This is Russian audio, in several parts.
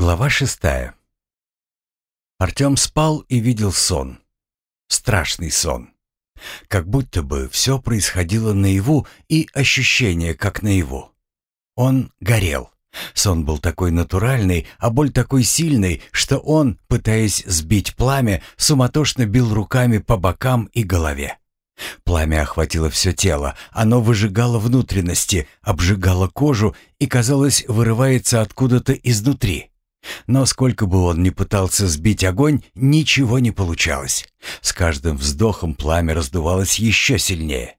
Глава шестая. Артем спал и видел сон. Страшный сон. Как будто бы все происходило наяву и ощущение как наяву. Он горел. Сон был такой натуральный, а боль такой сильной, что он, пытаясь сбить пламя, суматошно бил руками по бокам и голове. Пламя охватило все тело, оно выжигало внутренности, обжигало кожу и, казалось, вырывается откуда-то изнутри. Но сколько бы он ни пытался сбить огонь, ничего не получалось. С каждым вздохом пламя раздувалось еще сильнее.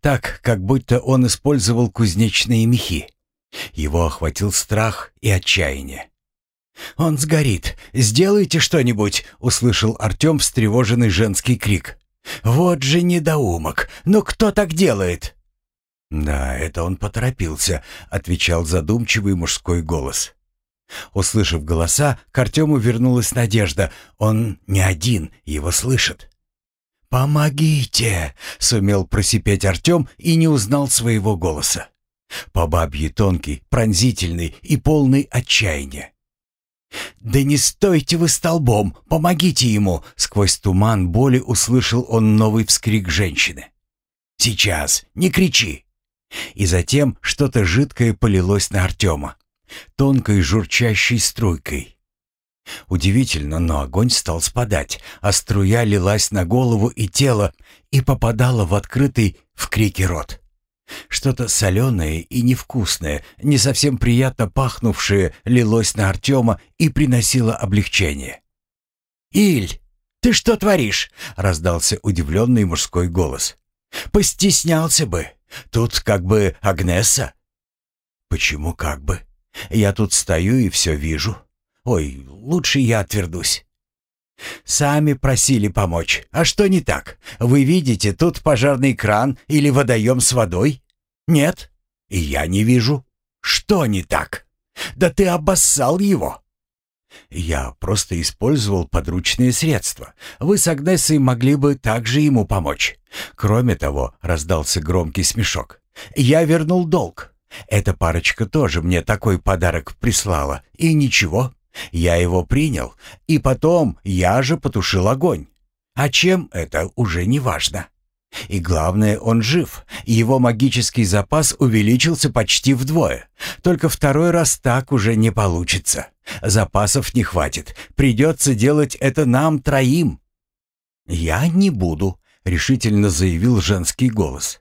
Так, как будто он использовал кузнечные мехи. Его охватил страх и отчаяние. «Он сгорит! Сделайте что-нибудь!» — услышал Артем встревоженный женский крик. «Вот же недоумок! Но кто так делает?» «Да, это он поторопился», — отвечал задумчивый мужской голос. Услышав голоса, к Артему вернулась надежда. Он не один, его слышат. «Помогите!» — сумел просипеть Артем и не узнал своего голоса. По бабье тонкий, пронзительный и полный отчаяния. «Да не стойте вы столбом! Помогите ему!» Сквозь туман боли услышал он новый вскрик женщины. «Сейчас! Не кричи!» И затем что-то жидкое полилось на Артема тонкой журчащей струйкой. Удивительно, но огонь стал спадать, а струя лилась на голову и тело и попадала в открытый в крике рот. Что-то соленое и невкусное, не совсем приятно пахнувшее, лилось на Артема и приносило облегчение. «Иль, ты что творишь?» — раздался удивленный мужской голос. «Постеснялся бы. Тут как бы Агнеса». «Почему как бы?» Я тут стою и все вижу. Ой, лучше я отвернусь. Сами просили помочь. А что не так? Вы видите, тут пожарный кран или водоем с водой? Нет? И я не вижу. Что не так? Да ты обоссал его. Я просто использовал подручные средства. Вы с Агнесой могли бы также ему помочь. Кроме того, раздался громкий смешок. Я вернул долг. Эта парочка тоже мне такой подарок прислала. И ничего, я его принял. И потом я же потушил огонь. А чем это уже не важно. И главное, он жив. Его магический запас увеличился почти вдвое. Только второй раз так уже не получится. Запасов не хватит. Придется делать это нам троим. «Я не буду», — решительно заявил женский голос.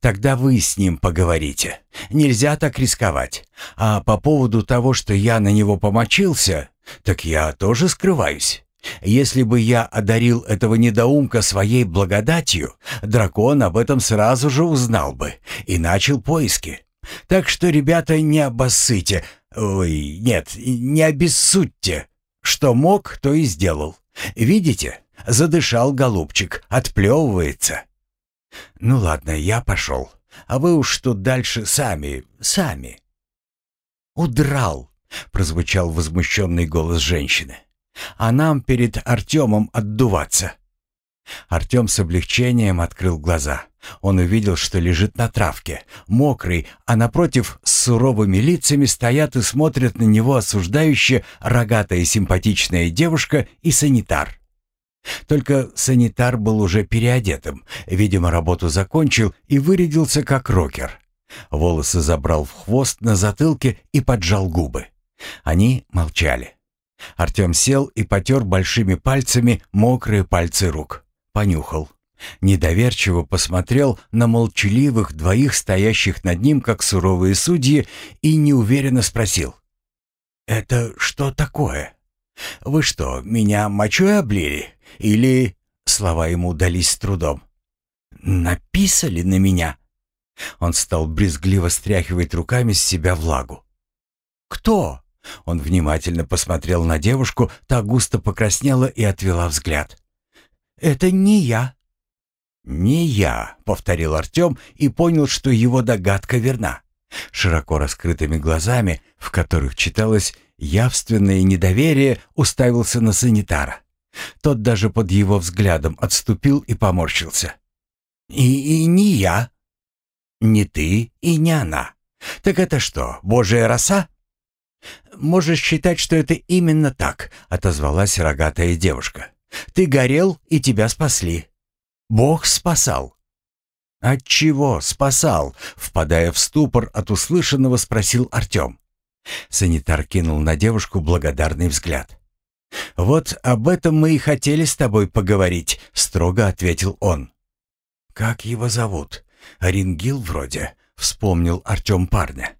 Тогда вы с ним поговорите. Нельзя так рисковать. А по поводу того, что я на него помочился, так я тоже скрываюсь. Если бы я одарил этого недоумка своей благодатью, дракон об этом сразу же узнал бы и начал поиски. Так что, ребята, не обоссыте. Ой, нет, не обессудьте. Что мог, то и сделал. Видите? Задышал голубчик, отплевывается. «Ну ладно, я пошел. А вы уж тут дальше сами, сами». «Удрал!» — прозвучал возмущенный голос женщины. «А нам перед Артемом отдуваться». Артем с облегчением открыл глаза. Он увидел, что лежит на травке, мокрый, а напротив с суровыми лицами стоят и смотрят на него осуждающе рогатая симпатичная девушка и санитар. Только санитар был уже переодетым, видимо, работу закончил и вырядился как рокер. Волосы забрал в хвост на затылке и поджал губы. Они молчали. Артем сел и потер большими пальцами мокрые пальцы рук. Понюхал. Недоверчиво посмотрел на молчаливых двоих, стоящих над ним, как суровые судьи, и неуверенно спросил. «Это что такое? Вы что, меня мочой облили? Или...» Слова ему дались с трудом. «Написали на меня?» Он стал брезгливо стряхивать руками с себя влагу. «Кто?» Он внимательно посмотрел на девушку, та густо покраснела и отвела взгляд. «Это не я». «Не я», — повторил Артем и понял, что его догадка верна. Широко раскрытыми глазами, в которых читалось явственное недоверие, уставился на санитара. Тот даже под его взглядом отступил и поморщился. «И, и не я. Не ты и не она. Так это что, божья роса?» можешь считать, что это именно так», — отозвалась рогатая девушка. «Ты горел, и тебя спасли. Бог спасал». «От чего спасал?» — впадая в ступор от услышанного, спросил Артем. Санитар кинул на девушку благодарный взгляд. «Вот об этом мы и хотели с тобой поговорить», — строго ответил он. «Как его зовут? Рингил вроде», — вспомнил Артем парня.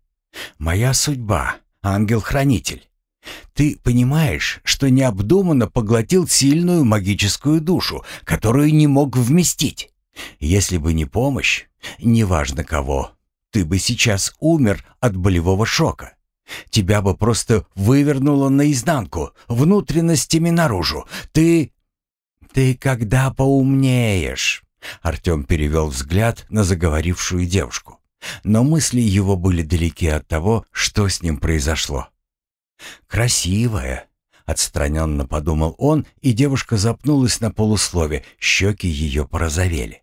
«Моя судьба, ангел-хранитель. Ты понимаешь, что необдуманно поглотил сильную магическую душу, которую не мог вместить. Если бы не помощь, неважно кого, ты бы сейчас умер от болевого шока. Тебя бы просто вывернуло наизнанку, внутренностями наружу. Ты... ты когда поумнеешь?» Артем перевел взгляд на заговорившую девушку. Но мысли его были далеки от того, что с ним произошло. «Красивая», — отстраненно подумал он, и девушка запнулась на полуслове, щеки ее порозовели.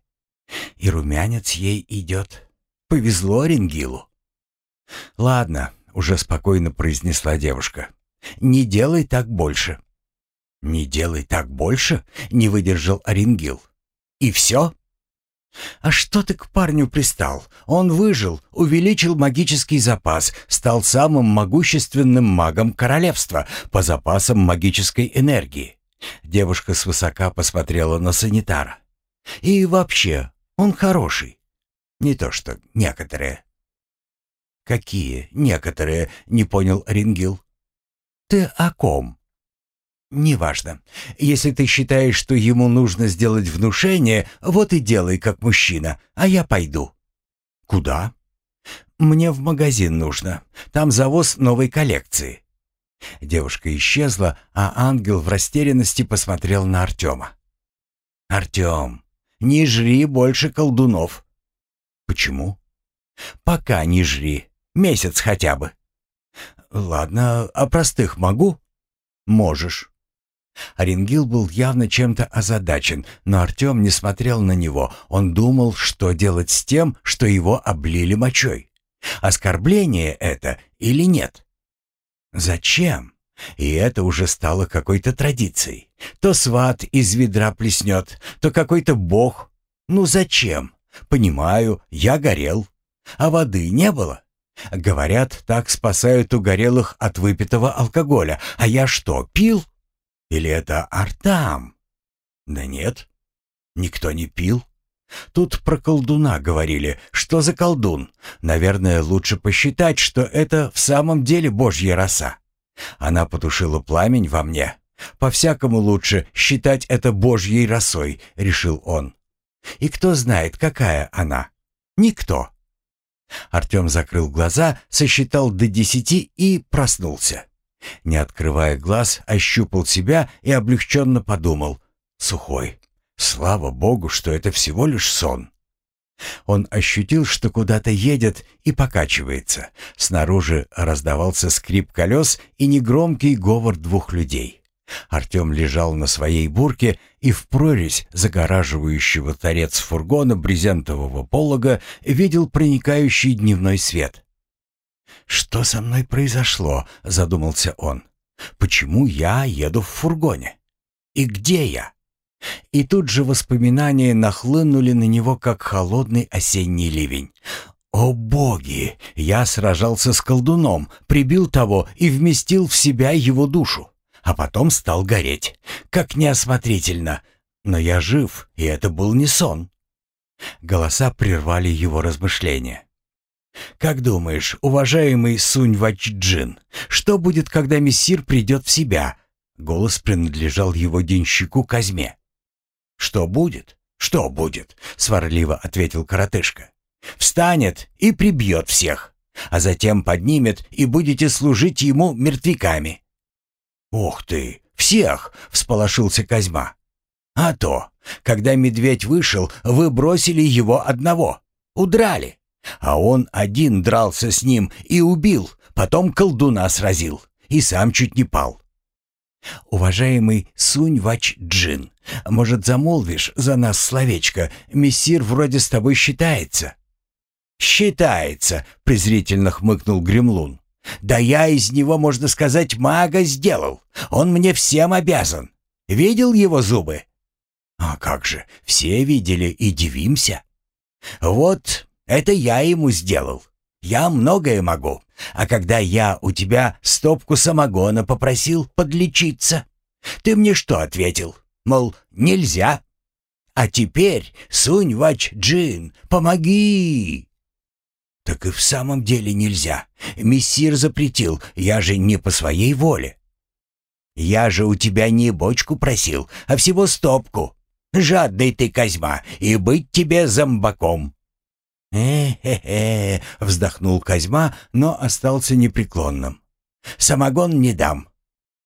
«И румянец ей идет. Повезло Рингилу». «Ладно, уже спокойно произнесла девушка. «Не делай так больше». «Не делай так больше?» — не выдержал Оренгил. «И все?» «А что ты к парню пристал? Он выжил, увеличил магический запас, стал самым могущественным магом королевства по запасам магической энергии». Девушка свысока посмотрела на санитара. «И вообще, он хороший. Не то что некоторые». «Какие некоторые?» — не понял Рингил. «Ты о ком?» «Неважно. Если ты считаешь, что ему нужно сделать внушение, вот и делай как мужчина, а я пойду». «Куда?» «Мне в магазин нужно. Там завоз новой коллекции». Девушка исчезла, а ангел в растерянности посмотрел на Артема. «Артем, не жри больше колдунов». «Почему?» «Пока не жри. Месяц хотя бы». «Ладно, а простых могу?» «Можешь». Оренгил был явно чем-то озадачен, но Артем не смотрел на него. Он думал, что делать с тем, что его облили мочой. Оскорбление это или нет? Зачем? И это уже стало какой-то традицией. То сват из ведра плеснет, то какой-то бог. Ну зачем? Понимаю, я горел. А воды не было. Говорят, так спасают угорелых от выпитого алкоголя. А я что, пил? Или это артам? Да нет, никто не пил. Тут про колдуна говорили. Что за колдун? Наверное, лучше посчитать, что это в самом деле божья роса. Она потушила пламень во мне. По-всякому лучше считать это божьей росой, решил он. И кто знает, какая она? Никто. Артем закрыл глаза, сосчитал до десяти и проснулся. Не открывая глаз, ощупал себя и облегченно подумал. Сухой. Слава богу, что это всего лишь сон. Он ощутил, что куда-то едет и покачивается. Снаружи раздавался скрип колес и негромкий говор двух людей. Артем лежал на своей бурке и в прорезь загораживающего торец фургона брезентового полога видел проникающий дневной свет. «Что со мной произошло?» — задумался он. «Почему я еду в фургоне? И где я?» И тут же воспоминания нахлынули на него, как холодный осенний ливень. «О боги! Я сражался с колдуном, прибил того и вместил в себя его душу а потом стал гореть. Как неосмотрительно. Но я жив, и это был не сон. Голоса прервали его размышления. «Как думаешь, уважаемый Сунь Вачджин, что будет, когда мессир придет в себя?» Голос принадлежал его денщику Казьме. «Что будет? Что будет?» — сварливо ответил коротышка. «Встанет и прибьет всех, а затем поднимет, и будете служить ему мертвяками. «Ух ты! Всех!» — всполошился Козьма. «А то, когда медведь вышел, вы бросили его одного. Удрали. А он один дрался с ним и убил, потом колдуна сразил. И сам чуть не пал. «Уважаемый Сунь-Вач-Джин, может, замолвишь за нас словечко? Мессир вроде с тобой считается». «Считается», — презрительно хмыкнул Гремлун. Да я из него, можно сказать, мага сделал. Он мне всем обязан. Видел его зубы? А как же, все видели и дивимся. Вот это я ему сделал. Я многое могу. А когда я у тебя стопку самогона попросил подлечиться, ты мне что ответил? Мол, нельзя. А теперь сунь вач джин, помоги. Так и в самом деле нельзя. Мессир запретил, я же не по своей воле. Я же у тебя не бочку просил, а всего стопку. Жадный ты, Козьма, и быть тебе зомбаком. «Э-хе-хе», — вздохнул Козьма, но остался непреклонным. «Самогон не дам.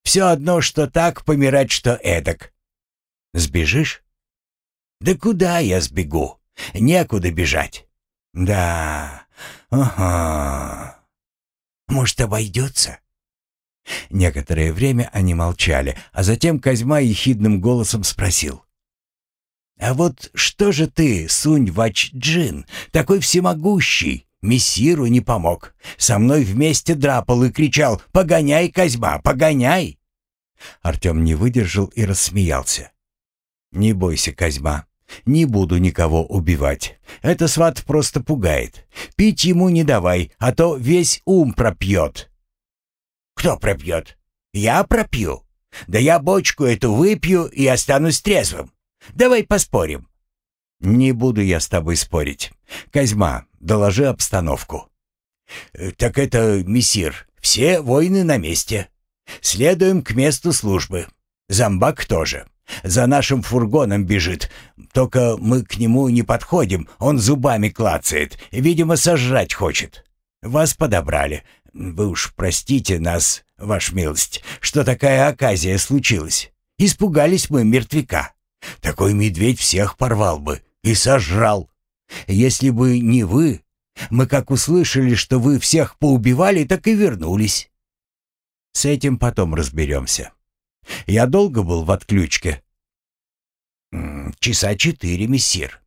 Все одно, что так, помирать, что эдак. Сбежишь?» «Да куда я сбегу? Некуда бежать». «Да, ага. Может, обойдется?» Некоторое время они молчали, а затем Козьма ехидным голосом спросил. «А вот что же ты, Сунь-Вач-Джин, такой всемогущий, мессиру не помог? Со мной вместе драпал и кричал «Погоняй, Козьма, погоняй!» Артем не выдержал и рассмеялся. «Не бойся, Козьма, не буду никого убивать. Это сват просто пугает. Пить ему не давай, а то весь ум пропьет». «Кто пропьет? Я пропью? Да я бочку эту выпью и останусь трезвым. Давай поспорим». «Не буду я с тобой спорить. Козьма, доложи обстановку». «Э, «Так это, мессир, все воины на месте. Следуем к месту службы. Зомбак тоже. За нашим фургоном бежит. Только мы к нему не подходим, он зубами клацает. Видимо, сожрать хочет. Вас подобрали. Вы уж простите нас, ваш милость, что такая оказия случилась. Испугались мы мертвяка. Такой медведь всех порвал бы и сожрал. Если бы не вы, мы как услышали, что вы всех поубивали, так и вернулись. С этим потом разберемся. Я долго был в отключке. Часа четыре, мессир.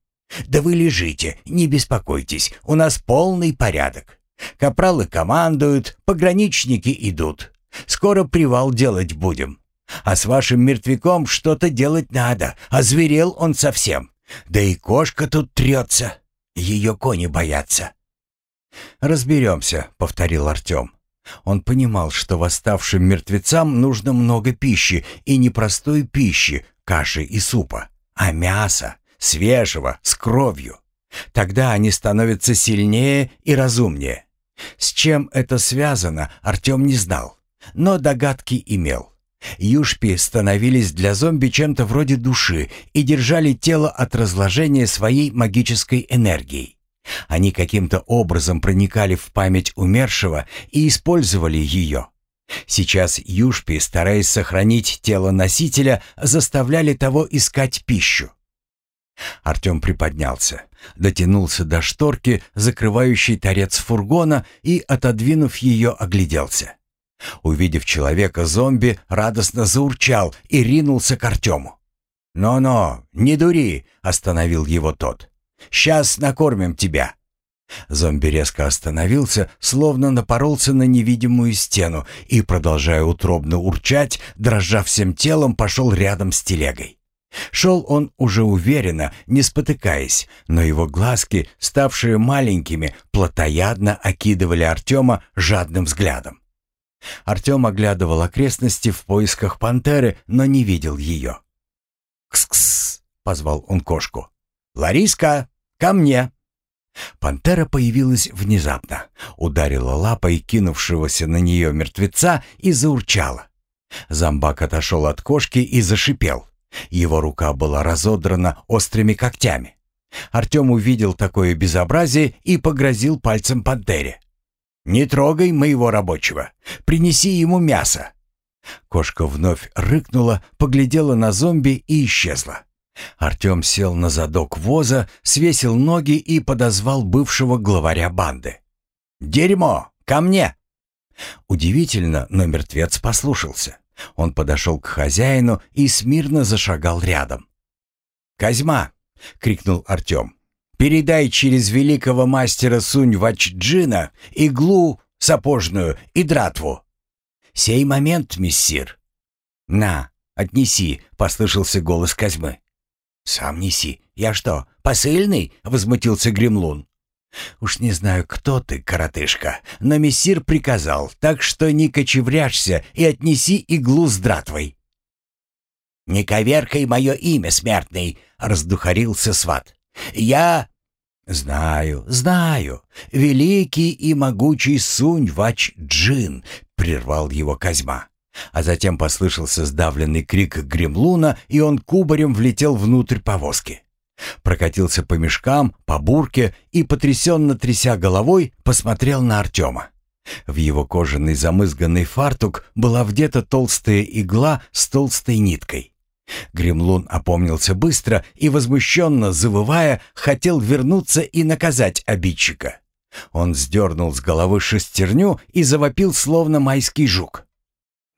Да вы лежите, не беспокойтесь, у нас полный порядок. Капралы командуют, пограничники идут. Скоро привал делать будем. А с вашим мертвяком что-то делать надо, а зверел он совсем. Да и кошка тут трется. Ее кони боятся». «Разберемся», — повторил Артем. Он понимал, что восставшим мертвецам нужно много пищи, и не простой пищи, каши и супа, а мяса, свежего, с кровью. Тогда они становятся сильнее и разумнее. С чем это связано, Артем не знал, но догадки имел. Юшпи становились для зомби чем-то вроде души и держали тело от разложения своей магической энергией. Они каким-то образом проникали в память умершего и использовали ее. Сейчас Юшпи, стараясь сохранить тело носителя, заставляли того искать пищу. Артем приподнялся, дотянулся до шторки, закрывающей торец фургона, и, отодвинув ее, огляделся. Увидев человека, зомби радостно заурчал и ринулся к Артему. «Но-но, не дури!» — остановил его тот. «Сейчас накормим тебя!» Зомби резко остановился, словно напоролся на невидимую стену и, продолжая утробно урчать, дрожа всем телом, пошел рядом с телегой. Шел он уже уверенно, не спотыкаясь, но его глазки, ставшие маленькими, плотоядно окидывали Артема жадным взглядом. Артем оглядывал окрестности в поисках пантеры, но не видел ее. «Кс-кс!» — позвал он кошку. «Лариска, ко мне!» Пантера появилась внезапно, ударила лапой кинувшегося на нее мертвеца и заурчала. Зомбак отошел от кошки и зашипел. Его рука была разодрана острыми когтями. Артем увидел такое безобразие и погрозил пальцем пантере. «Не трогай моего рабочего. Принеси ему мясо». Кошка вновь рыкнула, поглядела на зомби и исчезла. Артем сел на задок воза, свесил ноги и подозвал бывшего главаря банды. «Дерьмо! Ко мне!» Удивительно, но мертвец послушался. Он подошел к хозяину и смирно зашагал рядом. «Козьма!» — крикнул Артем. Передай через великого мастера Сунь Вачджина иглу сапожную и дратву?» «Сей момент, мессир». «На, отнеси», — послышался голос Козьмы. «Сам неси. Я что, посыльный?» — возмутился Гремлун. «Уж не знаю, кто ты, коротышка, но мессир приказал, так что не кочевряшься и отнеси иглу с дратвой». «Не коверкай мое имя, смертный!» — раздухарился сват. «Я...» «Знаю, знаю. Великий и могучий Сунь-Вач-Джин!» — прервал его Козьма. А затем послышался сдавленный крик гремлуна, и он кубарем влетел внутрь повозки. Прокатился по мешкам, по бурке и, потрясенно тряся головой, посмотрел на Артема. В его кожаный замызганный фартук была вдета толстая игла с толстой ниткой. Гремлун опомнился быстро и, возмущенно завывая, хотел вернуться и наказать обидчика. Он сдернул с головы шестерню и завопил, словно майский жук.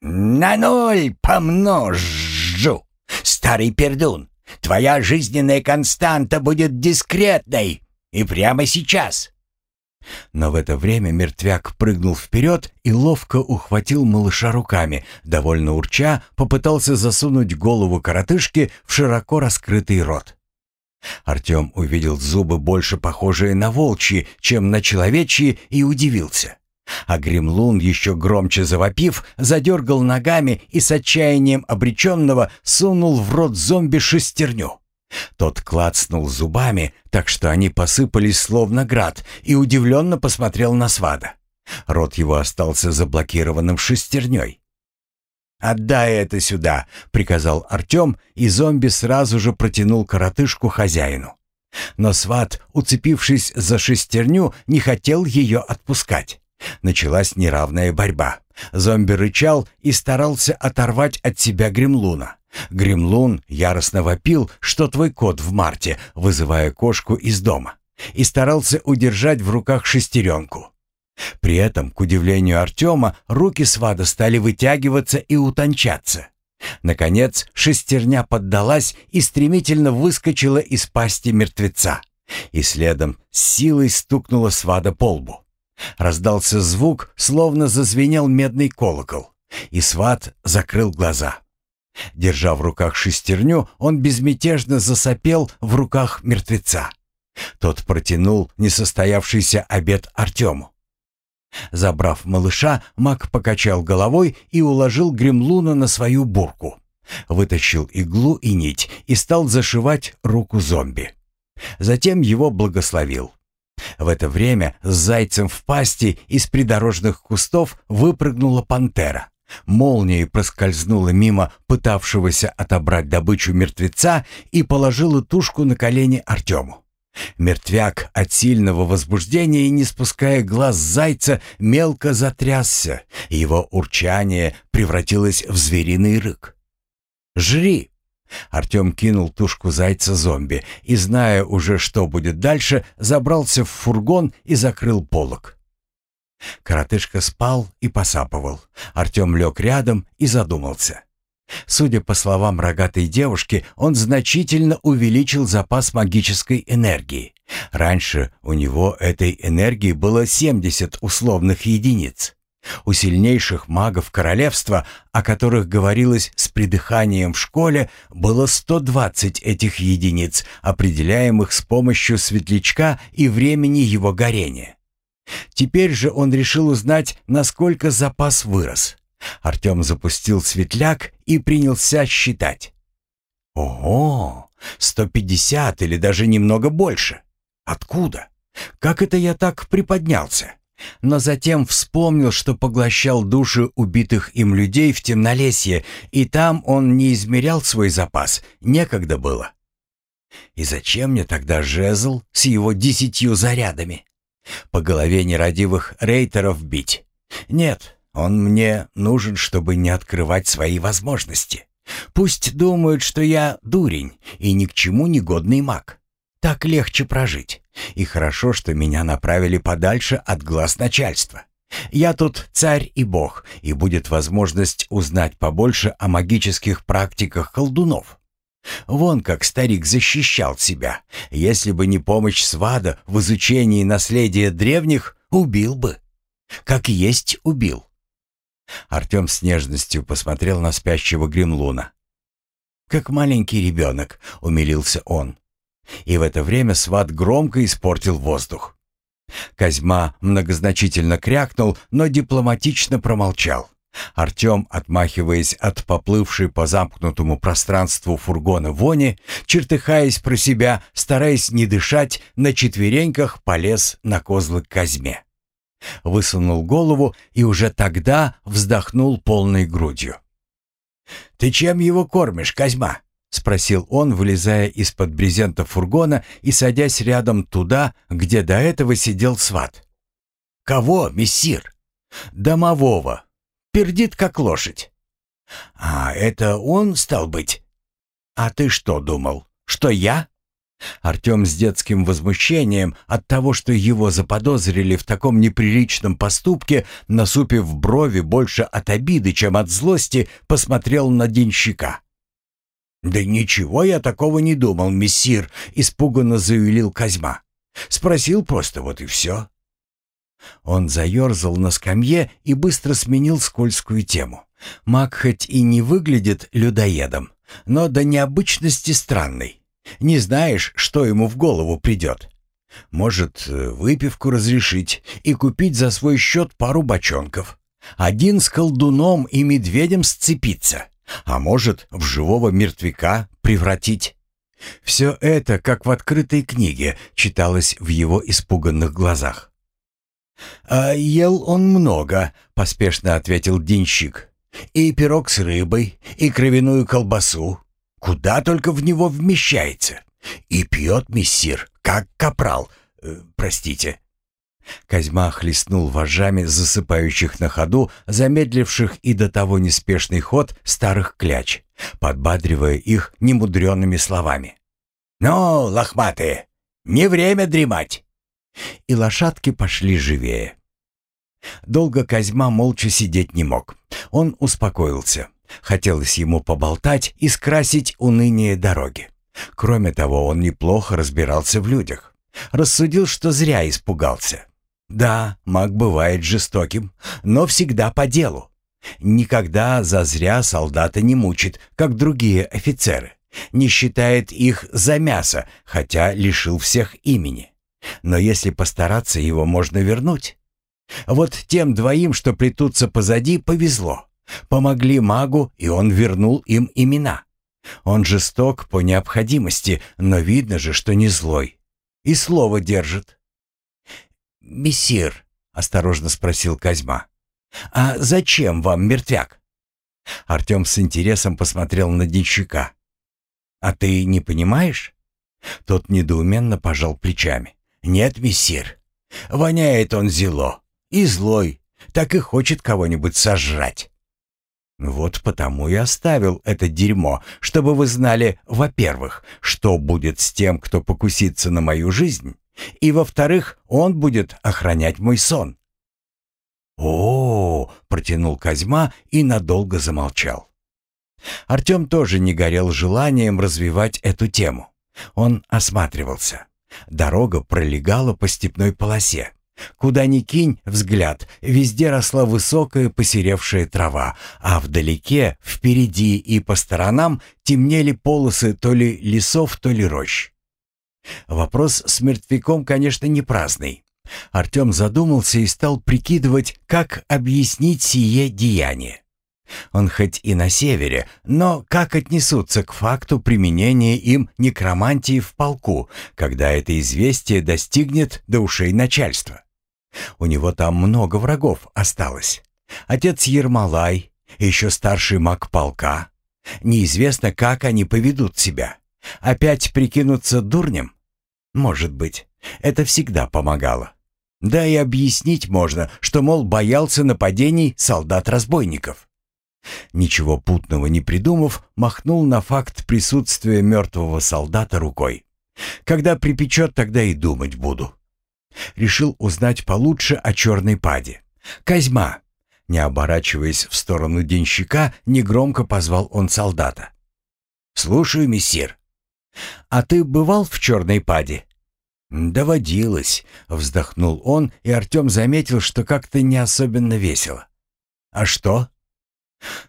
«На ноль помножу, старый пердун! Твоя жизненная константа будет дискретной, и прямо сейчас!» Но в это время мертвяк прыгнул вперед и ловко ухватил малыша руками, довольно урча, попытался засунуть голову коротышки в широко раскрытый рот. Артем увидел зубы, больше похожие на волчьи, чем на человечьи, и удивился. А Гремлун, еще громче завопив, задергал ногами и с отчаянием обреченного сунул в рот зомби шестерню. Тот клацнул зубами, так что они посыпались словно град, и удивленно посмотрел на свада. Рот его остался заблокированным шестерней. «Отдай это сюда!» — приказал Артем, и зомби сразу же протянул коротышку хозяину. Но сват, уцепившись за шестерню, не хотел ее отпускать. Началась неравная борьба. Зомби рычал и старался оторвать от себя гремлуна. Гремлун яростно вопил, что твой кот в марте, вызывая кошку из дома, и старался удержать в руках шестеренку. При этом, к удивлению Артема, руки свада стали вытягиваться и утончаться. Наконец, шестерня поддалась и стремительно выскочила из пасти мертвеца. И следом с силой стукнула свада по лбу. Раздался звук, словно зазвенел медный колокол, и сват закрыл глаза. Держа в руках шестерню, он безмятежно засопел в руках мертвеца. Тот протянул несостоявшийся обед Артему. Забрав малыша, маг покачал головой и уложил гремлуна на свою бурку. Вытащил иглу и нить и стал зашивать руку зомби. Затем его благословил. В это время с зайцем в пасти из придорожных кустов выпрыгнула пантера. Молнией проскользнула мимо пытавшегося отобрать добычу мертвеца и положила тушку на колени Артему. Мертвяк от сильного возбуждения, не спуская глаз зайца, мелко затрясся, и его урчание превратилось в звериный рык. «Жри!» Артем кинул тушку зайца-зомби и, зная уже, что будет дальше, забрался в фургон и закрыл полог. Коротышка спал и посапывал. Артем лег рядом и задумался. Судя по словам рогатой девушки, он значительно увеличил запас магической энергии. Раньше у него этой энергии было 70 условных единиц. У сильнейших магов королевства, о которых говорилось с придыханием в школе, было 120 этих единиц, определяемых с помощью светлячка и времени его горения. Теперь же он решил узнать, насколько запас вырос. Артем запустил светляк и принялся считать. Ого, 150 или даже немного больше. Откуда? Как это я так приподнялся? Но затем вспомнил, что поглощал души убитых им людей в темнолесье, и там он не измерял свой запас, некогда было. И зачем мне тогда жезл с его десятью зарядами? По голове нерадивых рейтеров бить? Нет, он мне нужен, чтобы не открывать свои возможности. Пусть думают, что я дурень и ни к чему не годный маг. Так легче прожить. И хорошо, что меня направили подальше от глаз начальства. Я тут царь и бог, и будет возможность узнать побольше о магических практиках колдунов. Вон как старик защищал себя. Если бы не помощь свада в изучении наследия древних, убил бы. Как есть убил. Артем с нежностью посмотрел на спящего Гремлуна. «Как маленький ребенок», — умилился он. И в это время сват громко испортил воздух. Козьма многозначительно крякнул, но дипломатично промолчал. Артем, отмахиваясь от поплывшей по замкнутому пространству фургона вони, чертыхаясь про себя, стараясь не дышать, на четвереньках полез на козлы к Козьме. Высунул голову и уже тогда вздохнул полной грудью. «Ты чем его кормишь, Козьма?» — спросил он, вылезая из-под брезента фургона и садясь рядом туда, где до этого сидел сват. «Кого, мессир?» «Домового. Пердит, как лошадь». «А это он, стал быть?» «А ты что думал, что я?» Артем с детским возмущением от того, что его заподозрили в таком неприличном поступке, насупив брови больше от обиды, чем от злости, посмотрел на денщика. «Да ничего я такого не думал, мессир», — испуганно заявил Козьма. «Спросил просто, вот и все». Он заерзал на скамье и быстро сменил скользкую тему. Маг хоть и не выглядит людоедом, но до необычности странный. Не знаешь, что ему в голову придет. Может, выпивку разрешить и купить за свой счет пару бочонков. Один с колдуном и медведем сцепиться, а может, в живого мертвяка превратить. Все это, как в открытой книге, читалось в его испуганных глазах. «А ел он много», — поспешно ответил денщик. «И пирог с рыбой, и кровяную колбасу, Куда только в него вмещается. И пьет мессир, как капрал. Э, простите». Козьма хлестнул вожжами засыпающих на ходу, замедливших и до того неспешный ход старых кляч, подбадривая их немудренными словами. «Ну, лохматые, не время дремать!» И лошадки пошли живее. Долго Козьма молча сидеть не мог. Он успокоился. Хотелось ему поболтать и скрасить уныние дороги. Кроме того, он неплохо разбирался в людях. Рассудил, что зря испугался. Да, маг бывает жестоким, но всегда по делу. Никогда зазря солдата не мучит, как другие офицеры. Не считает их за мясо, хотя лишил всех имени. Но если постараться, его можно вернуть. Вот тем двоим, что плетутся позади, повезло. Помогли магу, и он вернул им имена. Он жесток по необходимости, но видно же, что не злой. И слово держит. «Мессир», — осторожно спросил Козьма, — «а зачем вам мертвяк?» Артем с интересом посмотрел на денщика. «А ты не понимаешь?» Тот недоуменно пожал плечами. «Нет, мессир, воняет он зело и злой, так и хочет кого-нибудь сожрать». Вот потому и оставил это дерьмо, чтобы вы знали, во-первых, что будет с тем, кто покусится на мою жизнь, и, во-вторых, он будет охранять мой сон. О, -о, -о протянул Козьма и надолго замолчал. Артем тоже не горел желанием развивать эту тему. Он осматривался. Дорога пролегала по степной полосе. Куда ни кинь взгляд, везде росла высокая посеревшая трава, а вдалеке, впереди и по сторонам темнели полосы то ли лесов, то ли рощ. Вопрос с мертвяком, конечно, не праздный. Артем задумался и стал прикидывать, как объяснить сие деяние. Он хоть и на севере, но как отнесутся к факту применения им некромантии в полку, когда это известие достигнет до ушей начальства? У него там много врагов осталось. Отец Ермолай, еще старший маг полка. Неизвестно, как они поведут себя. Опять прикинуться дурнем? Может быть. Это всегда помогало. Да и объяснить можно, что, мол, боялся нападений солдат-разбойников. Ничего путного не придумав, махнул на факт присутствия мертвого солдата рукой. Когда припечет, тогда и думать буду. Решил узнать получше о черной паде. «Козьма!» Не оборачиваясь в сторону денщика, негромко позвал он солдата. «Слушаю, мессир». «А ты бывал в черной паде?» «Доводилось», — вздохнул он, и Артем заметил, что как-то не особенно весело. «А что?»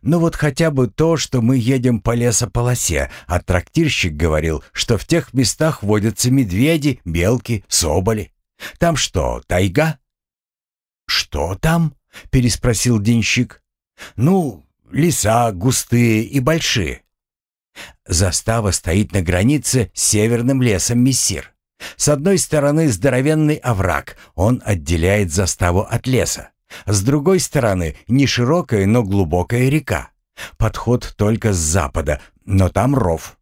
«Ну вот хотя бы то, что мы едем по лесополосе, а трактирщик говорил, что в тех местах водятся медведи, белки, соболи. Там что, тайга?» «Что там?» — переспросил денщик. «Ну, леса густые и большие». Застава стоит на границе с северным лесом Мессир. С одной стороны здоровенный овраг, он отделяет заставу от леса. С другой стороны не широкая, но глубокая река. Подход только с запада, но там ров.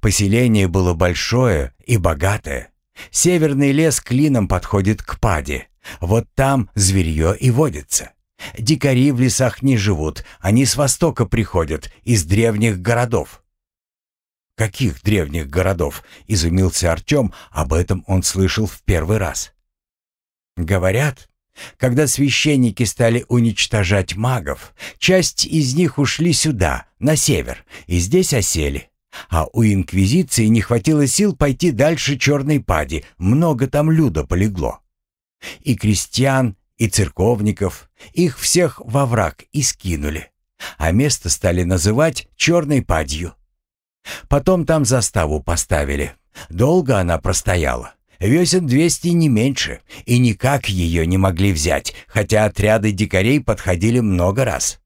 Поселение было большое и богатое. Северный лес клином подходит к паде. Вот там зверье и водится. Дикари в лесах не живут, они с востока приходят, из древних городов. «Каких древних городов?» — изумился Артем, об этом он слышал в первый раз. «Говорят, когда священники стали уничтожать магов, часть из них ушли сюда, на север, и здесь осели. А у Инквизиции не хватило сил пойти дальше Черной Пади, много там люда полегло. И крестьян, и церковников, их всех во враг и скинули, а место стали называть Черной Падью. Потом там заставу поставили. Долго она простояла. Весен двести не меньше, и никак ее не могли взять, хотя отряды дикарей подходили много раз.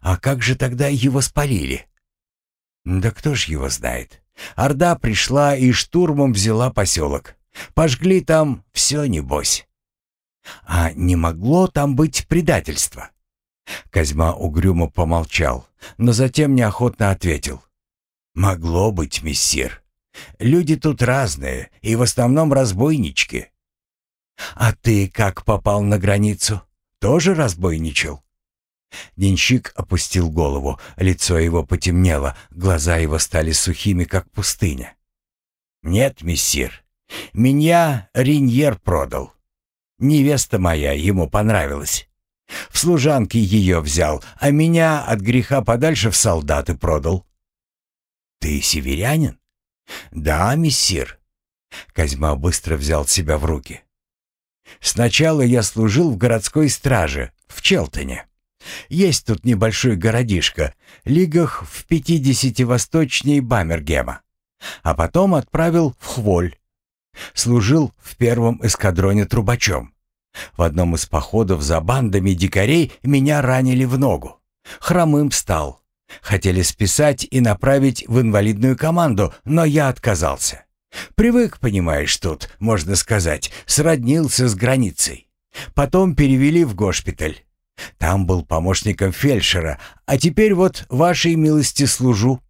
А как же тогда его спалили? Да кто ж его знает. Орда пришла и штурмом взяла поселок. Пожгли там все, небось. А не могло там быть предательства? Козьма угрюмо помолчал, но затем неохотно ответил. «Могло быть, мессир. Люди тут разные, и в основном разбойнички». «А ты как попал на границу? Тоже разбойничал?» Денщик опустил голову, лицо его потемнело, глаза его стали сухими, как пустыня. «Нет, мессир, меня Риньер продал. Невеста моя ему понравилась. В служанки ее взял, а меня от греха подальше в солдаты продал. «Ты северянин?» «Да, мессир». Козьма быстро взял себя в руки. «Сначала я служил в городской страже, в Челтоне. Есть тут небольшой городишко, лигах в пятидесяти восточней Бамергема. А потом отправил в Хволь. Служил в первом эскадроне трубачом. В одном из походов за бандами дикарей меня ранили в ногу. Хромым стал, Хотели списать и направить в инвалидную команду, но я отказался. Привык, понимаешь, тут, можно сказать, сроднился с границей. Потом перевели в госпиталь. Там был помощником фельдшера, а теперь вот вашей милости служу.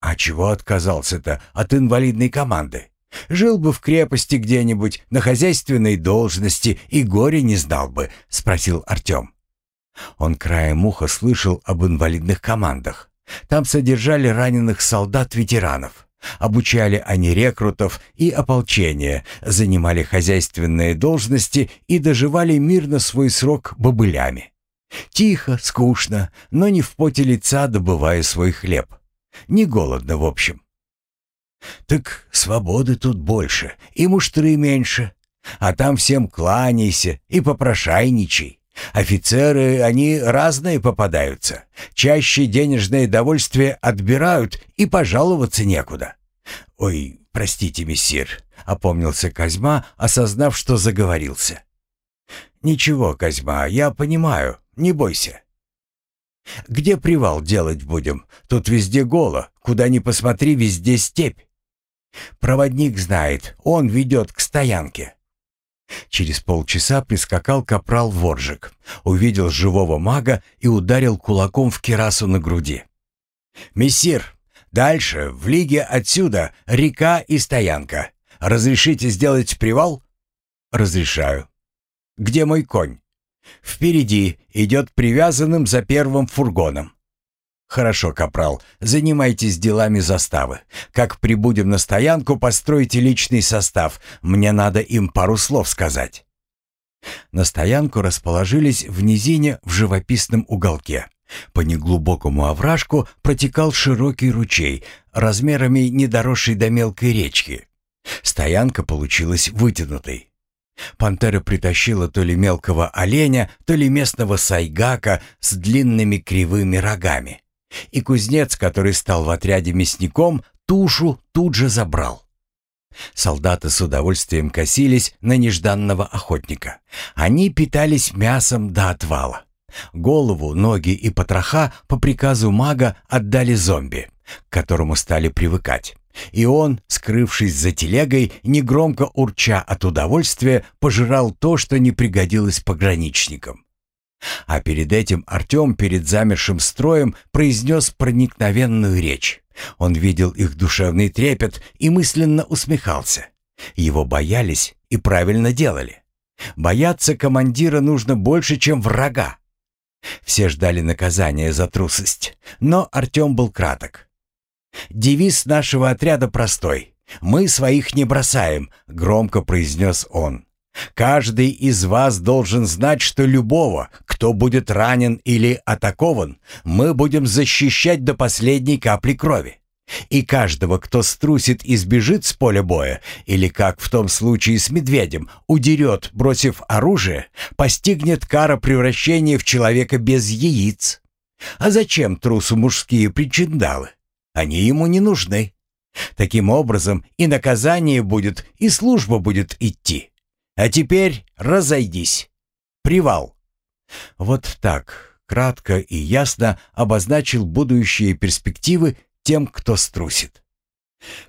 А чего отказался-то от инвалидной команды? Жил бы в крепости где-нибудь, на хозяйственной должности и горе не знал бы, спросил Артем. Он краем уха слышал об инвалидных командах. Там содержали раненых солдат-ветеранов. Обучали они рекрутов и ополчения, занимали хозяйственные должности и доживали мирно свой срок бобылями. Тихо, скучно, но не в поте лица добывая свой хлеб. Не голодно, в общем. Так свободы тут больше, и муштры меньше. А там всем кланяйся и попрошайничай. Офицеры, они разные попадаются. Чаще денежное довольствие отбирают и пожаловаться некуда. Ой, простите, мессир, опомнился Козьма, осознав, что заговорился. Ничего, Козьма, я понимаю, не бойся. Где привал делать будем? Тут везде голо, куда ни посмотри, везде степь. Проводник знает, он ведет к стоянке. Через полчаса прискакал капрал Воржик, увидел живого мага и ударил кулаком в кирасу на груди. «Мессир, дальше, в лиге отсюда, река и стоянка. Разрешите сделать привал?» «Разрешаю». «Где мой конь?» «Впереди, идет привязанным за первым фургоном». «Хорошо, капрал, занимайтесь делами заставы. Как прибудем на стоянку, постройте личный состав. Мне надо им пару слов сказать». На стоянку расположились в низине в живописном уголке. По неглубокому овражку протекал широкий ручей, размерами не доросший до мелкой речки. Стоянка получилась вытянутой. Пантера притащила то ли мелкого оленя, то ли местного сайгака с длинными кривыми рогами. И кузнец, который стал в отряде мясником, тушу тут же забрал. Солдаты с удовольствием косились на нежданного охотника. Они питались мясом до отвала. Голову, ноги и потроха по приказу мага отдали зомби, к которому стали привыкать. И он, скрывшись за телегой, негромко урча от удовольствия, пожирал то, что не пригодилось пограничникам. А перед этим Артем перед замершим строем произнес проникновенную речь. Он видел их душевный трепет и мысленно усмехался. Его боялись и правильно делали. Бояться командира нужно больше, чем врага. Все ждали наказания за трусость, но Артем был краток. «Девиз нашего отряда простой. Мы своих не бросаем», — громко произнес он. Каждый из вас должен знать, что любого, кто будет ранен или атакован, мы будем защищать до последней капли крови. И каждого, кто струсит и сбежит с поля боя, или, как в том случае с медведем, удерет, бросив оружие, постигнет кара превращения в человека без яиц. А зачем трусу мужские причиндалы? Они ему не нужны. Таким образом и наказание будет, и служба будет идти. А теперь разойдись. Привал. Вот так, кратко и ясно обозначил будущие перспективы тем, кто струсит.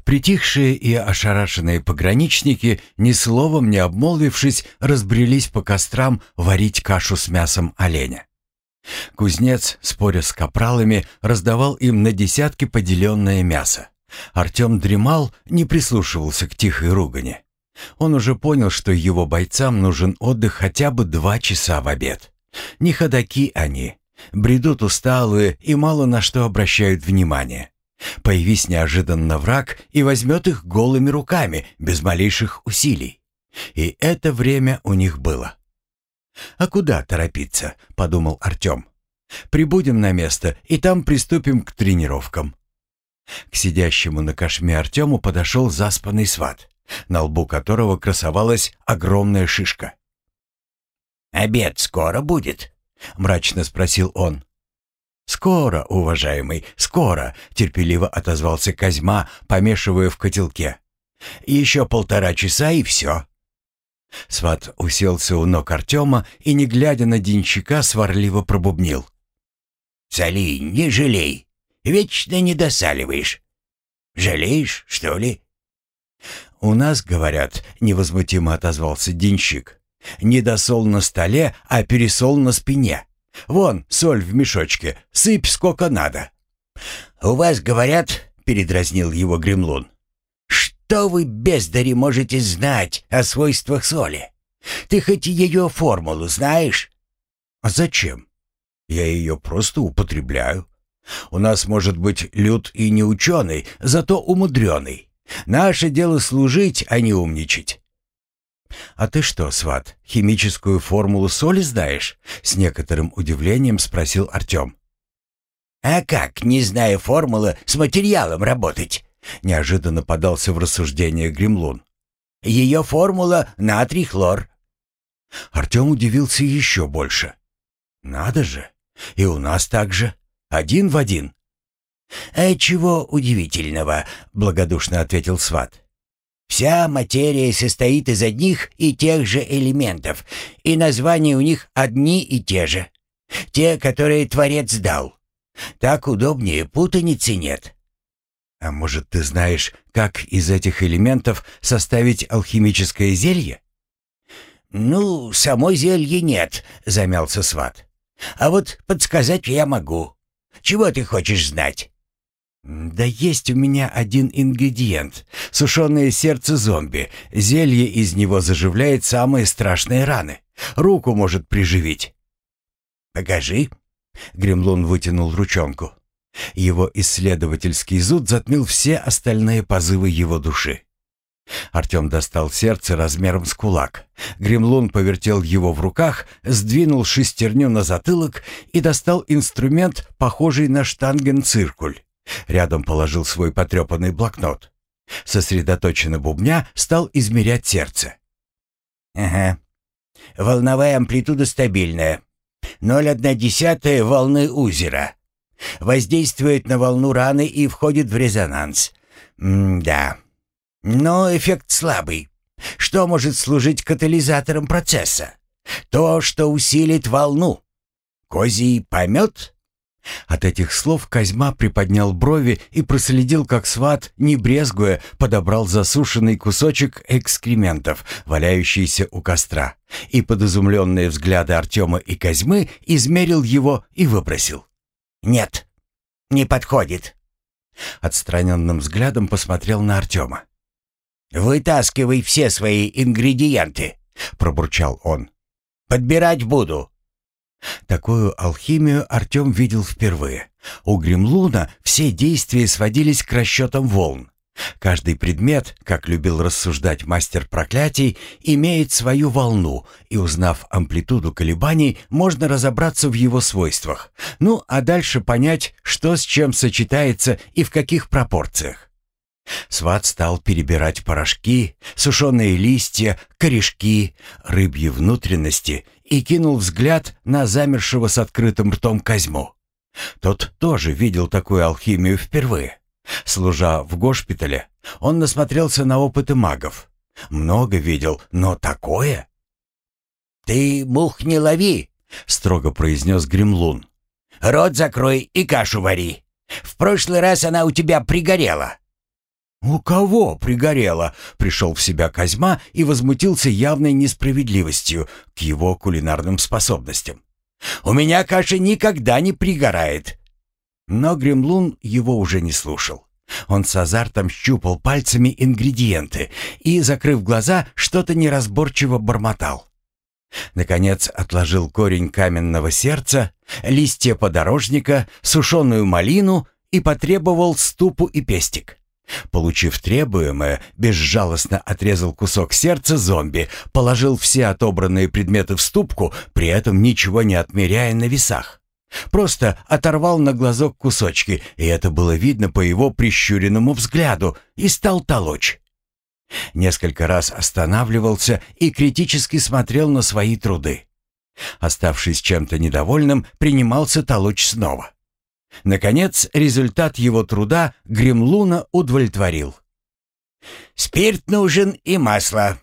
Притихшие и ошарашенные пограничники, ни словом не обмолвившись, разбрелись по кострам варить кашу с мясом оленя. Кузнец, споря с капралами, раздавал им на десятки поделенное мясо. Артем дремал, не прислушивался к тихой ругани. Он уже понял, что его бойцам нужен отдых хотя бы два часа в обед. Не ходаки они, бредут усталые и мало на что обращают внимание. Появись неожиданно враг и возьмет их голыми руками, без малейших усилий. И это время у них было. «А куда торопиться?» — подумал Артем. «Прибудем на место, и там приступим к тренировкам». К сидящему на кошме Артему подошел заспанный сват на лбу которого красовалась огромная шишка. «Обед скоро будет?» — мрачно спросил он. «Скоро, уважаемый, скоро!» — терпеливо отозвался Козьма, помешивая в котелке. «Еще полтора часа и все». Сват уселся у ног Артема и, не глядя на денщика, сварливо пробубнил. «Соли, не жалей, вечно не досаливаешь. Жалеешь, что ли?» «У нас, говорят», — невозмутимо отозвался денщик, «не досол на столе, а пересол на спине. Вон, соль в мешочке, сыпь сколько надо». «У вас, говорят», — передразнил его гремлун, «что вы, бездари, можете знать о свойствах соли? Ты хоть ее формулу знаешь?» «А зачем? Я ее просто употребляю. У нас может быть люд и не ученый, зато умудренный. Наше дело служить, а не умничать. «А ты что, сват, химическую формулу соли знаешь?» С некоторым удивлением спросил Артем. «А как, не зная формулы, с материалом работать?» Неожиданно подался в рассуждение Гремлун. «Ее формула — натрий-хлор». Артем удивился еще больше. «Надо же! И у нас так же. Один в один». «А чего удивительного?» — благодушно ответил сват. «Вся материя состоит из одних и тех же элементов, и названия у них одни и те же. Те, которые Творец дал. Так удобнее, путаницы нет». «А может, ты знаешь, как из этих элементов составить алхимическое зелье?» «Ну, самой зелье нет», — замялся сват. «А вот подсказать я могу. Чего ты хочешь знать?» «Да есть у меня один ингредиент. Сушеное сердце зомби. Зелье из него заживляет самые страшные раны. Руку может приживить». «Покажи». Гремлун вытянул ручонку. Его исследовательский зуд затмил все остальные позывы его души. Артем достал сердце размером с кулак. Гремлун повертел его в руках, сдвинул шестерню на затылок и достал инструмент, похожий на штангенциркуль. Рядом положил свой потрепанный блокнот. Сосредоточенно бубня стал измерять сердце. «Ага. Волновая амплитуда стабильная. 0,1 волны узера. Воздействует на волну раны и входит в резонанс. М-да. Но эффект слабый. Что может служить катализатором процесса? То, что усилит волну. Козий помет?» От этих слов Козьма приподнял брови и проследил, как сват, не брезгуя, подобрал засушенный кусочек экскрементов, валяющийся у костра, и под изумленные взгляды Артема и Козьмы измерил его и выбросил. «Нет, не подходит». Отстраненным взглядом посмотрел на Артема. «Вытаскивай все свои ингредиенты», — пробурчал он. «Подбирать буду». Такую алхимию Артем видел впервые. У Гремлуна все действия сводились к расчетам волн. Каждый предмет, как любил рассуждать мастер проклятий, имеет свою волну, и узнав амплитуду колебаний, можно разобраться в его свойствах. Ну, а дальше понять, что с чем сочетается и в каких пропорциях. Сват стал перебирать порошки, сушеные листья, корешки, рыбьи внутренности и кинул взгляд на замершего с открытым ртом Козьму. Тот тоже видел такую алхимию впервые. Служа в госпитале, он насмотрелся на опыты магов. Много видел, но такое... «Ты мух не лови!» — строго произнес Гремлун. «Рот закрой и кашу вари. В прошлый раз она у тебя пригорела». «У кого пригорело?» — пришел в себя Козьма и возмутился явной несправедливостью к его кулинарным способностям. «У меня каша никогда не пригорает!» Но Гремлун его уже не слушал. Он с азартом щупал пальцами ингредиенты и, закрыв глаза, что-то неразборчиво бормотал. Наконец отложил корень каменного сердца, листья подорожника, сушеную малину и потребовал ступу и пестик. Получив требуемое, безжалостно отрезал кусок сердца зомби, положил все отобранные предметы в ступку, при этом ничего не отмеряя на весах. Просто оторвал на глазок кусочки, и это было видно по его прищуренному взгляду, и стал толочь. Несколько раз останавливался и критически смотрел на свои труды. Оставшись чем-то недовольным, принимался толочь снова. Наконец, результат его труда Гремлуна удовлетворил. «Спирт нужен и масло.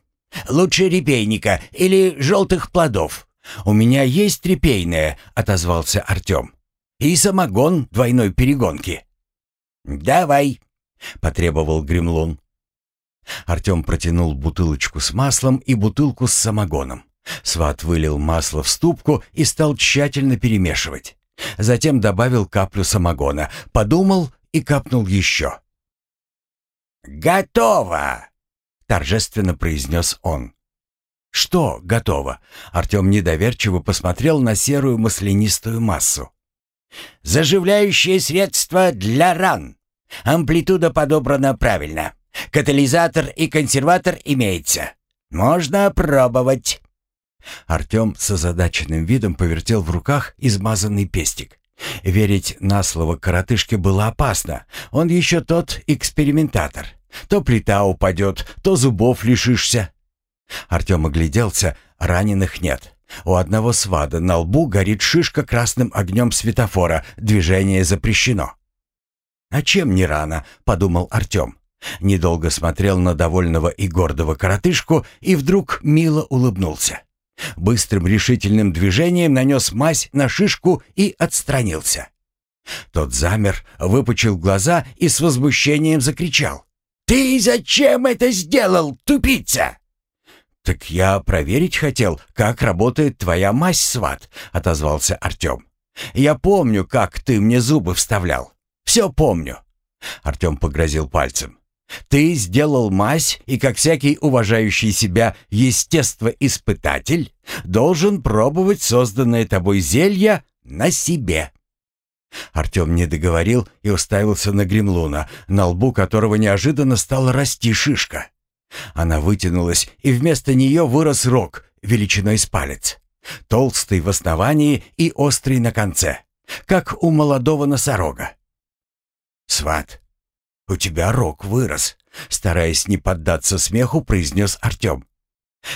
Лучше репейника или желтых плодов. У меня есть репейное», — отозвался Артем. «И самогон двойной перегонки». «Давай», — потребовал Гремлун. Артем протянул бутылочку с маслом и бутылку с самогоном. Сват вылил масло в ступку и стал тщательно перемешивать. Затем добавил каплю самогона, подумал и капнул еще. «Готово!» — торжественно произнес он. «Что готово?» Артем недоверчиво посмотрел на серую маслянистую массу. «Заживляющее средство для ран. Амплитуда подобрана правильно. Катализатор и консерватор имеется. Можно пробовать». Артем с озадаченным видом повертел в руках измазанный пестик. Верить на слово коротышке было опасно. Он еще тот экспериментатор. То плита упадет, то зубов лишишься. Артем огляделся, раненых нет. У одного свада на лбу горит шишка красным огнем светофора, движение запрещено. «А чем не рано?» — подумал Артем. Недолго смотрел на довольного и гордого коротышку и вдруг мило улыбнулся. Быстрым решительным движением нанес мазь на шишку и отстранился. Тот замер, выпучил глаза и с возмущением закричал. «Ты зачем это сделал, тупица?» «Так я проверить хотел, как работает твоя мазь, сват», — отозвался Артем. «Я помню, как ты мне зубы вставлял. Все помню». Артем погрозил пальцем. Ты сделал мазь и, как всякий уважающий себя естествоиспытатель, должен пробовать созданное тобой зелье на себе». Артем не договорил и уставился на гремлуна, на лбу которого неожиданно стала расти шишка. Она вытянулась, и вместо нее вырос рог, величиной с палец. Толстый в основании и острый на конце, как у молодого носорога. «Сват, «У тебя рог вырос», Стараясь не поддаться смеху, произнес Артем.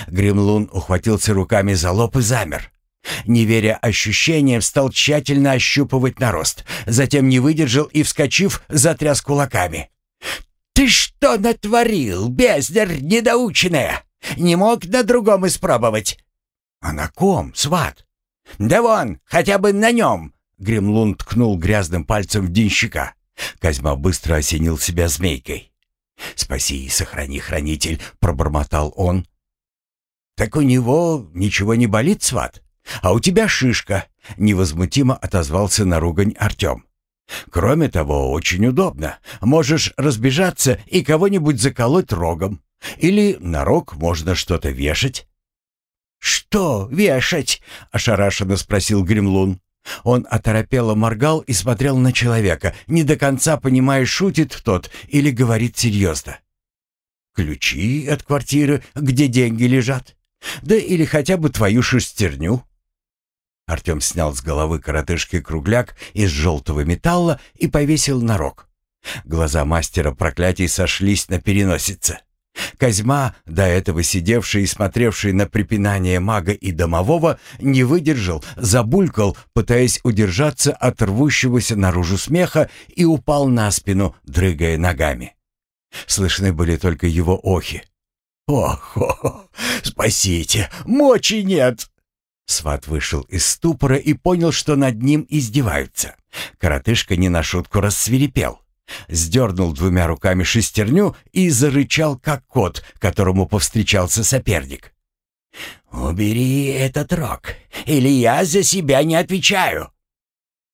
Гремлун ухватился руками за лоб и замер. Не веря ощущениям, стал тщательно ощупывать нарост. Затем не выдержал и, вскочив, затряс кулаками. «Ты что натворил, бездарь недоученная? Не мог на другом испробовать?» «А на ком, сват?» «Да вон, хотя бы на нем!» Гремлун ткнул грязным пальцем в денщика. Козьма быстро осенил себя змейкой. «Спаси и сохрани, хранитель!» — пробормотал он. «Так у него ничего не болит, сват? А у тебя шишка!» — невозмутимо отозвался на ругань Артем. «Кроме того, очень удобно. Можешь разбежаться и кого-нибудь заколоть рогом. Или на рог можно что-то вешать». «Что вешать?» — ошарашенно спросил Гремлун. Он оторопело моргал и смотрел на человека, не до конца понимая, шутит тот или говорит серьезно. «Ключи от квартиры, где деньги лежат. Да или хотя бы твою шестерню». Артем снял с головы коротышки кругляк из желтого металла и повесил на рог. Глаза мастера проклятий сошлись на переносице. Козьма, до этого сидевший и смотревший на препинание мага и домового, не выдержал, забулькал, пытаясь удержаться от рвущегося наружу смеха и упал на спину, дрыгая ногами. Слышны были только его охи. «Ох, ох спасите, мочи нет!» Сват вышел из ступора и понял, что над ним издеваются. Коротышка не на шутку рассверепел сдернул двумя руками шестерню и зарычал, как кот, которому повстречался соперник. «Убери этот рог, или я за себя не отвечаю!»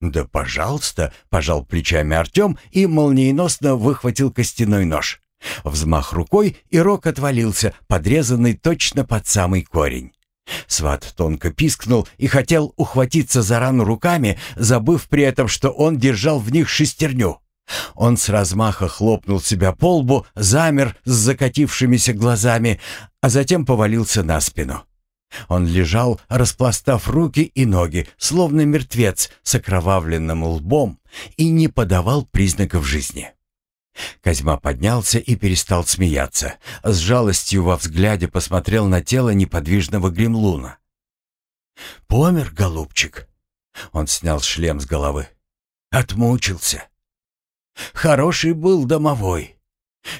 «Да пожалуйста!» — пожал плечами Артем и молниеносно выхватил костяной нож. Взмах рукой, и рог отвалился, подрезанный точно под самый корень. Сват тонко пискнул и хотел ухватиться за рану руками, забыв при этом, что он держал в них шестерню. Он с размаха хлопнул себя по лбу, замер с закатившимися глазами, а затем повалился на спину. Он лежал, распластав руки и ноги, словно мертвец с окровавленным лбом, и не подавал признаков жизни. Козьма поднялся и перестал смеяться. С жалостью во взгляде посмотрел на тело неподвижного гремлуна. «Помер, голубчик?» Он снял шлем с головы. «Отмучился. Хороший был домовой.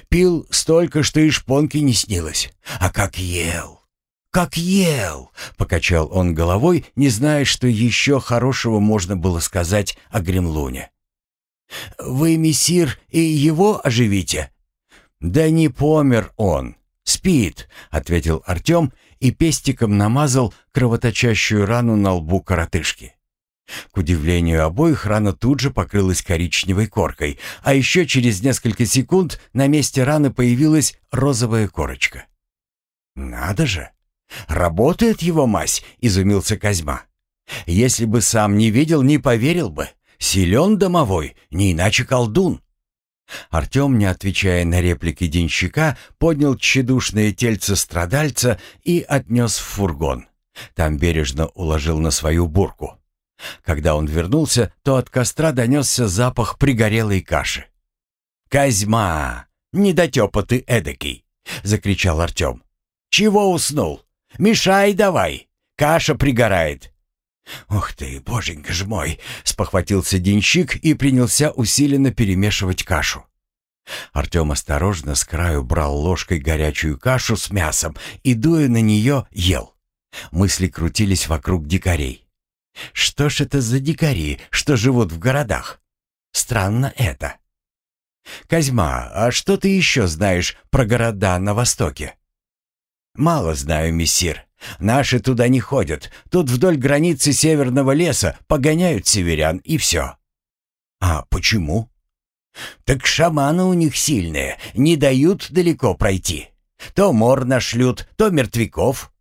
Пил столько, что и шпонки не снилось. А как ел! Как ел!» — покачал он головой, не зная, что еще хорошего можно было сказать о Гремлуне. «Вы, мессир, и его оживите?» «Да не помер он. Спит», — ответил Артем и пестиком намазал кровоточащую рану на лбу коротышки. К удивлению обоих, рана тут же покрылась коричневой коркой, а еще через несколько секунд на месте раны появилась розовая корочка. «Надо же! Работает его мазь!» — изумился Козьма. «Если бы сам не видел, не поверил бы. Силен домовой, не иначе колдун». Артем, не отвечая на реплики денщика, поднял тщедушное тельце страдальца и отнес в фургон. Там бережно уложил на свою бурку. Когда он вернулся, то от костра донесся запах пригорелой каши. «Козьма! Недотепа ты эдакий!» — закричал Артем. «Чего уснул? Мешай давай! Каша пригорает!» «Ух ты, боженька ж мой!» — спохватился денщик и принялся усиленно перемешивать кашу. Артем осторожно с краю брал ложкой горячую кашу с мясом и, дуя на нее, ел. Мысли крутились вокруг дикарей. Что ж это за дикари, что живут в городах? Странно это. Козьма, а что ты еще знаешь про города на востоке? Мало знаю, мессир. Наши туда не ходят. Тут вдоль границы северного леса погоняют северян и все. А почему? Так шаманы у них сильные, не дают далеко пройти. То мор нашлют, то мертвяков.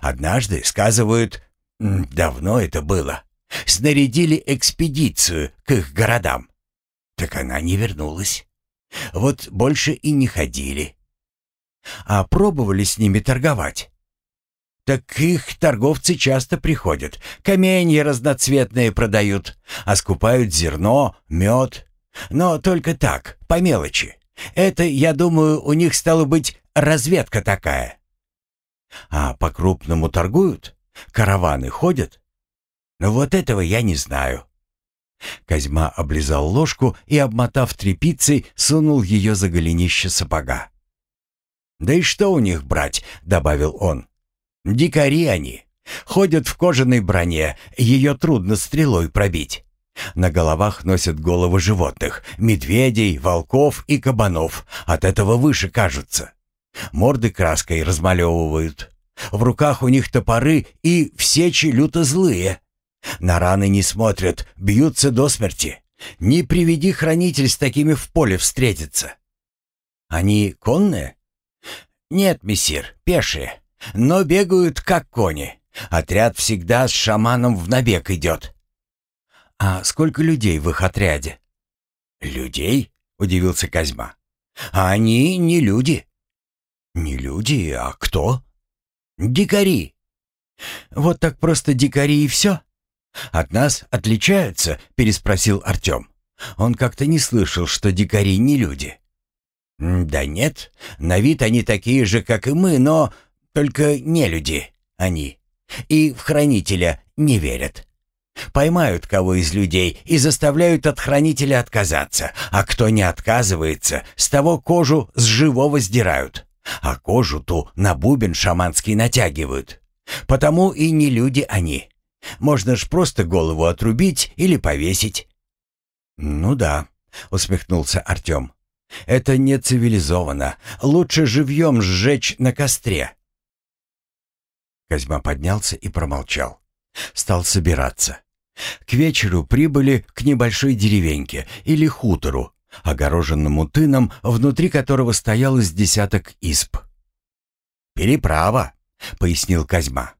Однажды, сказывают, Давно это было. Снарядили экспедицию к их городам. Так она не вернулась. Вот больше и не ходили. А пробовали с ними торговать. Так их торговцы часто приходят, каменья разноцветные продают, а скупают зерно, мед. Но только так, по мелочи. Это, я думаю, у них стало быть разведка такая». «А по-крупному торгуют? Караваны ходят?» «Ну вот этого я не знаю». Козьма облизал ложку и, обмотав тряпицей, сунул ее за голенище сапога. «Да и что у них брать?» — добавил он. «Дикари они. Ходят в кожаной броне, ее трудно стрелой пробить. На головах носят головы животных, медведей, волков и кабанов. От этого выше кажутся. Морды краской размалевывают. В руках у них топоры и в сечи люто злые. На раны не смотрят, бьются до смерти. Не приведи хранитель с такими в поле встретиться. Они конные? Нет, мессир, пешие. Но бегают как кони. Отряд всегда с шаманом в набег идет. А сколько людей в их отряде? Людей? Удивился Козьма. А они не люди. Не люди, а кто? Дикари. Вот так просто дикари и все? От нас отличаются? Переспросил Артем. Он как-то не слышал, что дикари не люди. Да нет, на вид они такие же, как и мы, но только не люди они. И в хранителя не верят. Поймают кого из людей и заставляют от хранителя отказаться, а кто не отказывается, с того кожу с живого сдирают, а кожу ту на бубен шаманский натягивают. Потому и не люди они. Можно ж просто голову отрубить или повесить. «Ну да», — усмехнулся Артем. «Это не цивилизованно. Лучше живьем сжечь на костре». Козьма поднялся и промолчал. Стал собираться. К вечеру прибыли к небольшой деревеньке или хутору, огороженному тыном, внутри которого стоял из десяток исп. «Переправа», — пояснил Козьма.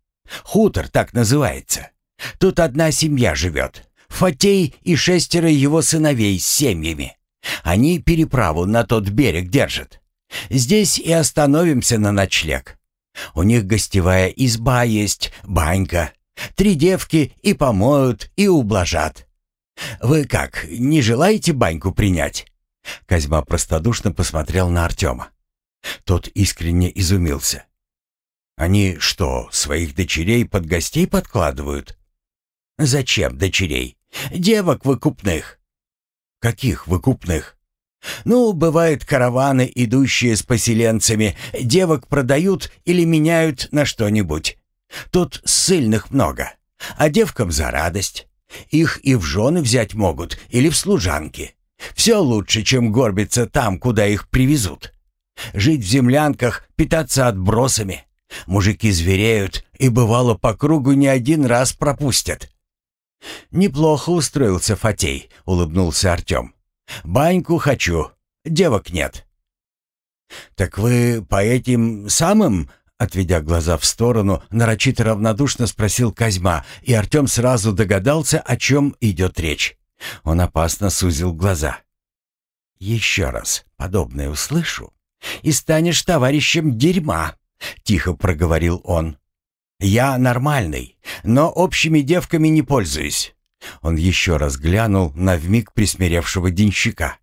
«Хутор так называется. Тут одна семья живет. Фатей и шестеро его сыновей с семьями. Они переправу на тот берег держат. Здесь и остановимся на ночлег. У них гостевая изба есть, банька. Три девки и помоют, и ублажат. Вы как, не желаете баньку принять?» Козьма простодушно посмотрел на Артема. Тот искренне изумился. «Они что, своих дочерей под гостей подкладывают?» «Зачем дочерей? Девок выкупных». «Каких выкупных?» Ну, бывают караваны, идущие с поселенцами, девок продают или меняют на что-нибудь. Тут ссыльных много, а девкам за радость. Их и в жены взять могут или в служанки. Все лучше, чем горбиться там, куда их привезут. Жить в землянках, питаться отбросами. Мужики звереют и, бывало, по кругу не один раз пропустят. «Неплохо устроился Фатей», — улыбнулся Артем. Баньку хочу, девок нет». «Так вы по этим самым?» Отведя глаза в сторону, нарочито равнодушно спросил Козьма, и Артем сразу догадался, о чем идет речь. Он опасно сузил глаза. «Еще раз подобное услышу, и станешь товарищем дерьма», — тихо проговорил он. «Я нормальный, но общими девками не пользуюсь. Он еще раз глянул на вмиг присмиревшего денщика.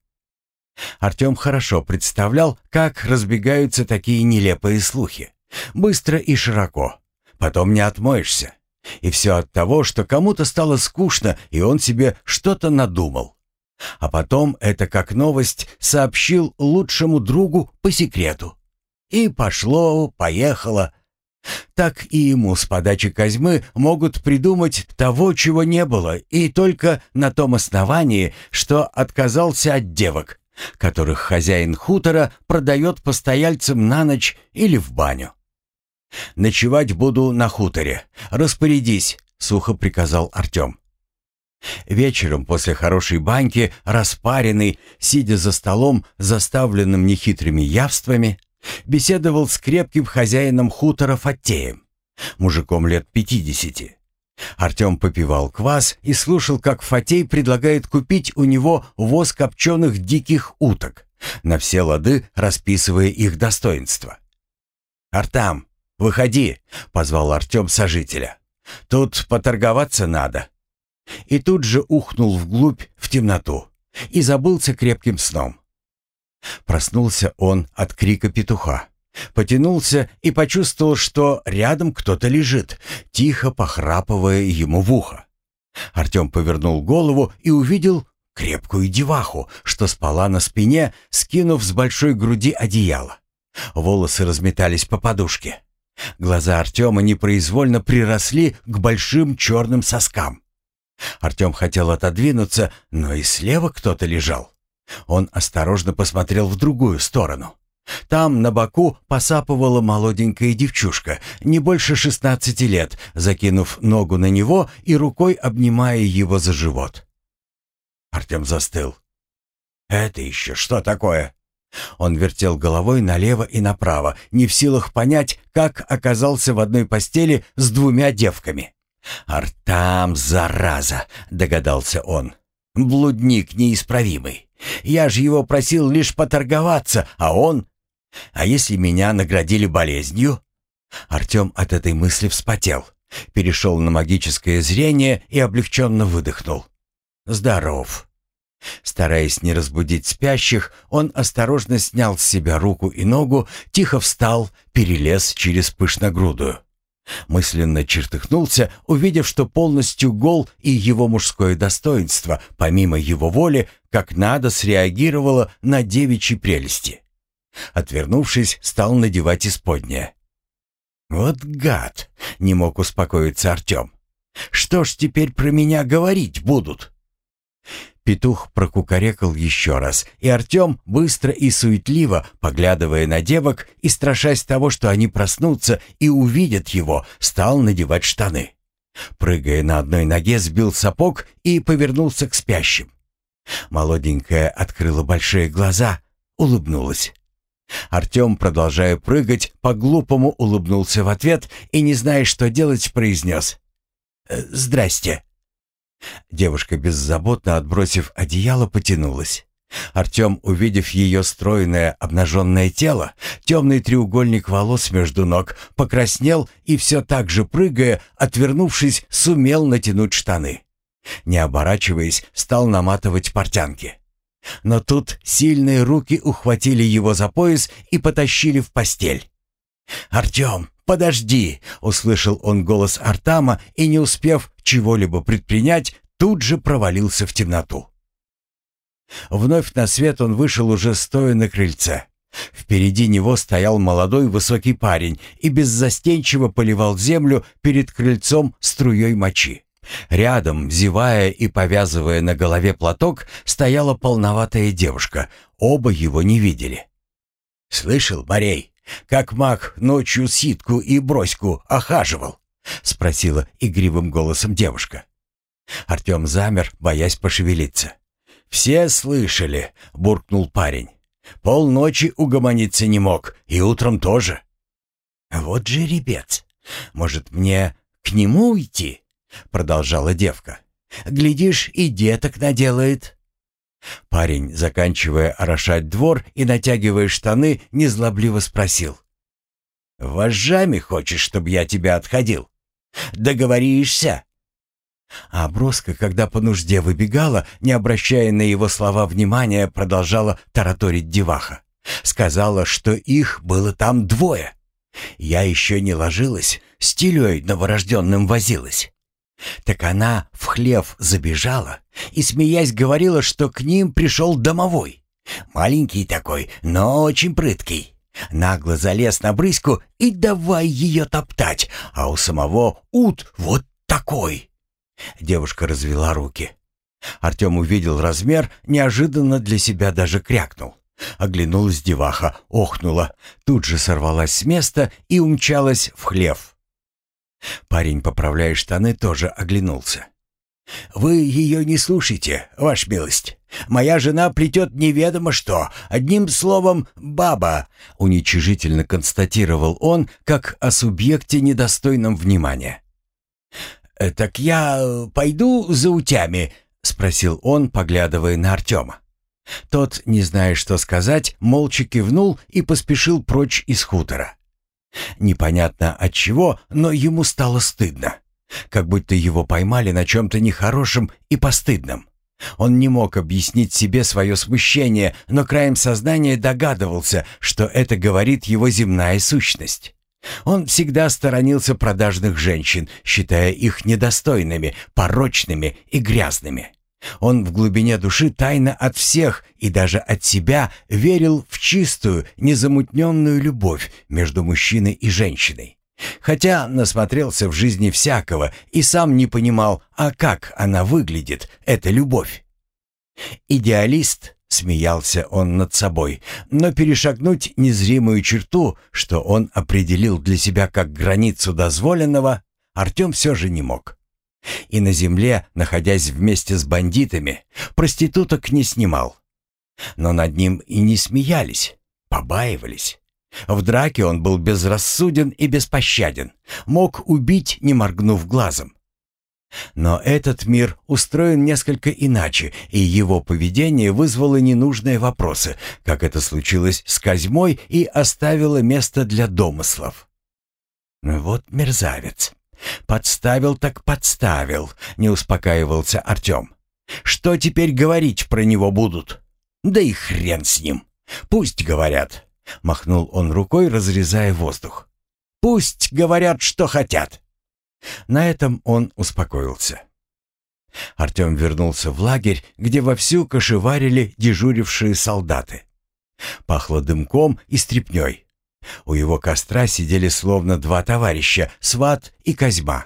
Артем хорошо представлял, как разбегаются такие нелепые слухи. Быстро и широко. Потом не отмоешься. И все от того, что кому-то стало скучно, и он себе что-то надумал. А потом это как новость сообщил лучшему другу по секрету. И пошло, поехало, так и ему с подачи Козьмы могут придумать того, чего не было, и только на том основании, что отказался от девок, которых хозяин хутора продает постояльцам на ночь или в баню. «Ночевать буду на хуторе. Распорядись», — сухо приказал Артем. Вечером после хорошей баньки, распаренный, сидя за столом, заставленным нехитрыми явствами, Беседовал с крепким хозяином хутора Фатеем, мужиком лет пятидесяти. Артем попивал квас и слушал, как Фатей предлагает купить у него воз копченых диких уток, на все лады расписывая их достоинства. «Артам, выходи!» — позвал Артем сожителя. «Тут поторговаться надо». И тут же ухнул вглубь, в темноту, и забылся крепким сном. Проснулся он от крика петуха. Потянулся и почувствовал, что рядом кто-то лежит, тихо похрапывая ему в ухо. Артем повернул голову и увидел крепкую деваху, что спала на спине, скинув с большой груди одеяло. Волосы разметались по подушке. Глаза Артема непроизвольно приросли к большим черным соскам. Артем хотел отодвинуться, но и слева кто-то лежал. Он осторожно посмотрел в другую сторону. Там на боку посапывала молоденькая девчушка, не больше шестнадцати лет, закинув ногу на него и рукой обнимая его за живот. Артем застыл. «Это еще что такое?» Он вертел головой налево и направо, не в силах понять, как оказался в одной постели с двумя девками. «Артам, зараза!» — догадался он. «Блудник неисправимый. Я же его просил лишь поторговаться, а он а если меня наградили болезнью? Артем от этой мысли вспотел, перешел на магическое зрение и облегченно выдохнул. Здоров. Стараясь не разбудить спящих, он осторожно снял с себя руку и ногу, тихо встал, перелез через пышногрудую. Мысленно чертыхнулся, увидев, что полностью гол и его мужское достоинство, помимо его воли, как надо среагировало на девичьи прелести. Отвернувшись, стал надевать исподнее. «Вот гад!» — не мог успокоиться Артем. «Что ж теперь про меня говорить будут?» Петух прокукарекал еще раз, и Артем, быстро и суетливо, поглядывая на девок и страшась того, что они проснутся и увидят его, стал надевать штаны. Прыгая на одной ноге, сбил сапог и повернулся к спящим. Молоденькая открыла большие глаза, улыбнулась. Артем, продолжая прыгать, по-глупому улыбнулся в ответ и, не зная, что делать, произнес «Э, «Здрасте». Девушка, беззаботно отбросив одеяло, потянулась. Артем, увидев ее стройное обнаженное тело, темный треугольник волос между ног, покраснел и все так же прыгая, отвернувшись, сумел натянуть штаны. Не оборачиваясь, стал наматывать портянки. Но тут сильные руки ухватили его за пояс и потащили в постель. «Артем, подожди!» — услышал он голос Артама и, не успев чего-либо предпринять, тут же провалился в темноту. Вновь на свет он вышел уже стоя на крыльце. Впереди него стоял молодой высокий парень и беззастенчиво поливал землю перед крыльцом струей мочи. Рядом, зевая и повязывая на голове платок, стояла полноватая девушка. Оба его не видели. «Слышал, Марей, как маг ночью ситку и броську охаживал?» — спросила игривым голосом девушка. Артем замер, боясь пошевелиться. «Все слышали», — буркнул парень. «Полночи угомониться не мог, и утром тоже». «Вот же ребец! Может, мне к нему уйти?» — продолжала девка. «Глядишь, и деток наделает». Парень, заканчивая орошать двор и натягивая штаны, незлобливо спросил. «Вожжами хочешь, чтобы я тебя отходил? Договоришься?» А Броска, когда по нужде выбегала, не обращая на его слова внимания, продолжала тараторить деваха. Сказала, что их было там двое. Я еще не ложилась, с телей новорожденным возилась. Так она в хлев забежала и, смеясь, говорила, что к ним пришел домовой. Маленький такой, но очень прыткий. Нагло залез на брыську и давай ее топтать, а у самого ут вот такой. Девушка развела руки. Артем увидел размер, неожиданно для себя даже крякнул. Оглянулась деваха, охнула, тут же сорвалась с места и умчалась в хлев. Парень, поправляя штаны, тоже оглянулся. «Вы ее не слушайте, ваша милость. Моя жена плетет неведомо что. Одним словом, баба», — уничижительно констатировал он, как о субъекте недостойном внимания. «Э, «Так я пойду за утями?» — спросил он, поглядывая на Артема. Тот, не зная, что сказать, молча кивнул и поспешил прочь из хутора. Непонятно от чего, но ему стало стыдно. Как будто его поймали на чем-то нехорошем и постыдном. Он не мог объяснить себе свое смущение, но краем сознания догадывался, что это говорит его земная сущность. Он всегда сторонился продажных женщин, считая их недостойными, порочными и грязными. Он в глубине души тайно от всех и даже от себя верил в чистую, незамутненную любовь между мужчиной и женщиной. Хотя насмотрелся в жизни всякого и сам не понимал, а как она выглядит, эта любовь. Идеалист, смеялся он над собой, но перешагнуть незримую черту, что он определил для себя как границу дозволенного, Артем все же не мог. И на земле, находясь вместе с бандитами, проституток не снимал. Но над ним и не смеялись, побаивались. В драке он был безрассуден и беспощаден, мог убить, не моргнув глазом. Но этот мир устроен несколько иначе, и его поведение вызвало ненужные вопросы, как это случилось с Козьмой и оставило место для домыслов. «Вот мерзавец. Подставил так подставил», — не успокаивался Артем. «Что теперь говорить про него будут? Да и хрен с ним. Пусть говорят. Махнул он рукой, разрезая воздух. «Пусть говорят, что хотят». На этом он успокоился. Артем вернулся в лагерь, где вовсю кошеварили дежурившие солдаты. Пахло дымком и стрепнёй. У его костра сидели словно два товарища, сват и Козьма.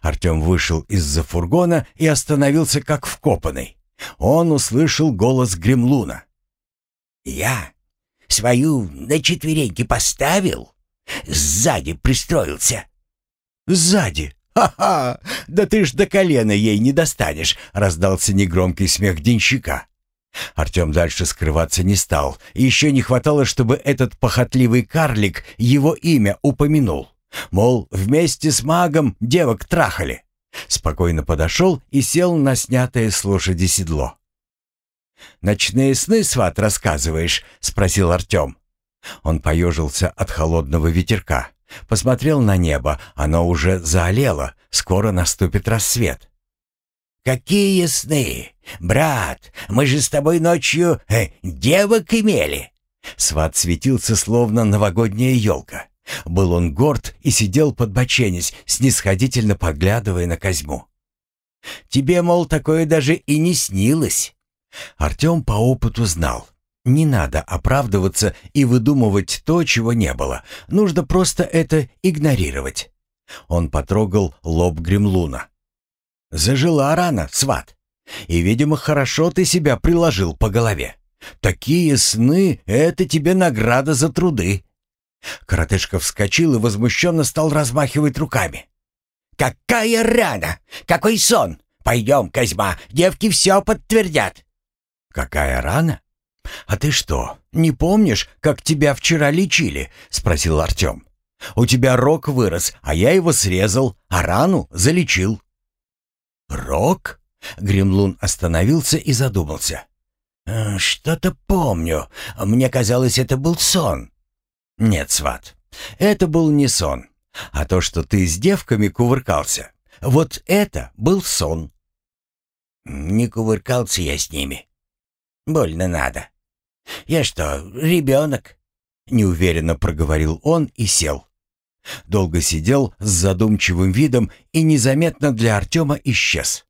Артем вышел из-за фургона и остановился как вкопанный. Он услышал голос Гремлуна. «Я Свою на четвереньки поставил? Сзади пристроился. Сзади? Ха-ха! Да ты ж до колена ей не достанешь, раздался негромкий смех денщика. Артем дальше скрываться не стал. Еще не хватало, чтобы этот похотливый карлик его имя упомянул. Мол, вместе с магом девок трахали. Спокойно подошел и сел на снятое с лошади седло. «Ночные сны, сват, рассказываешь?» — спросил Артем. Он поежился от холодного ветерка. Посмотрел на небо, оно уже заолело, скоро наступит рассвет. «Какие сны? Брат, мы же с тобой ночью э, девок имели!» Сват светился, словно новогодняя елка. Был он горд и сидел под подбоченясь, снисходительно поглядывая на Козьму. «Тебе, мол, такое даже и не снилось!» Артем по опыту знал. Не надо оправдываться и выдумывать то, чего не было. Нужно просто это игнорировать. Он потрогал лоб Гремлуна. «Зажила рана, сват. И, видимо, хорошо ты себя приложил по голове. Такие сны — это тебе награда за труды». Коротышка вскочил и возмущенно стал размахивать руками. «Какая рана! Какой сон! Пойдем, Козьма, девки все подтвердят!» «Какая рана? А ты что, не помнишь, как тебя вчера лечили?» — спросил Артем. «У тебя рог вырос, а я его срезал, а рану залечил». «Рог?» — Гремлун остановился и задумался. «Э, «Что-то помню. Мне казалось, это был сон». «Нет, сват, это был не сон, а то, что ты с девками кувыркался. Вот это был сон». «Не кувыркался я с ними. Больно надо. Я что, ребенок?» Неуверенно проговорил он и сел. Долго сидел с задумчивым видом и незаметно для Артема исчез.